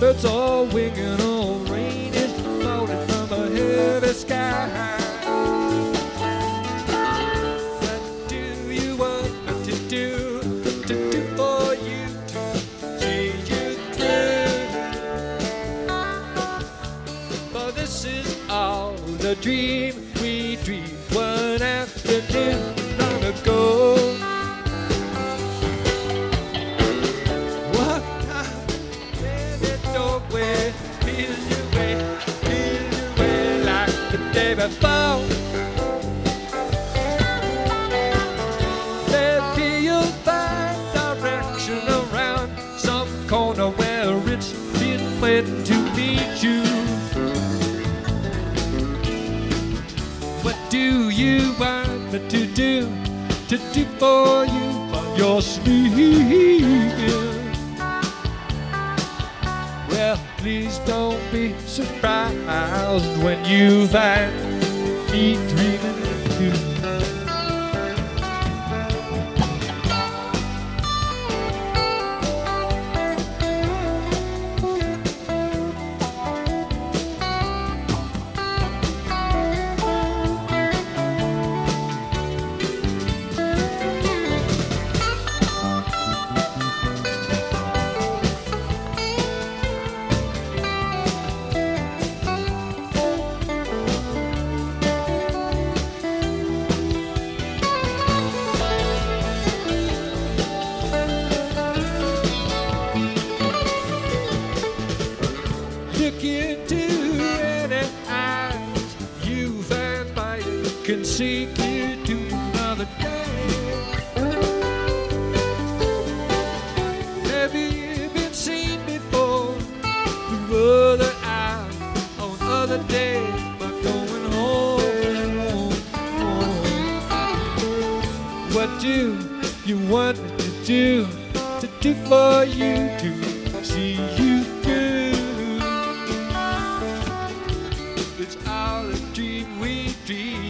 Birds all winging, all rain is falling from a heavy sky. What do you want me to do? To do for you to see you through? For this is all the dream we dreamed one afternoon day before. Maybe you'll find direction around some corner where it's been waiting to meet you. What do you want me to do? To do for you you're sleeping? Well, please don't be surprised when you find me dreaming of you. Can seek you to another day. Have you been seen before through other eyes on other days, but going home, home? What do you want me to do to do for you to see you through? It's a dream we dreamed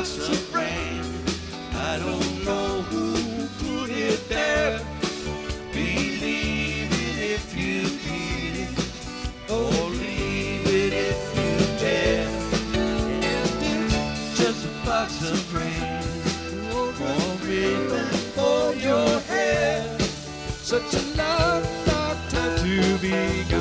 box of rain. I don't know who put it there. Believe it if you feel it, or leave it if you dare. It's just a box of rain. For ribbon for your hair. such a long, long time to be gone.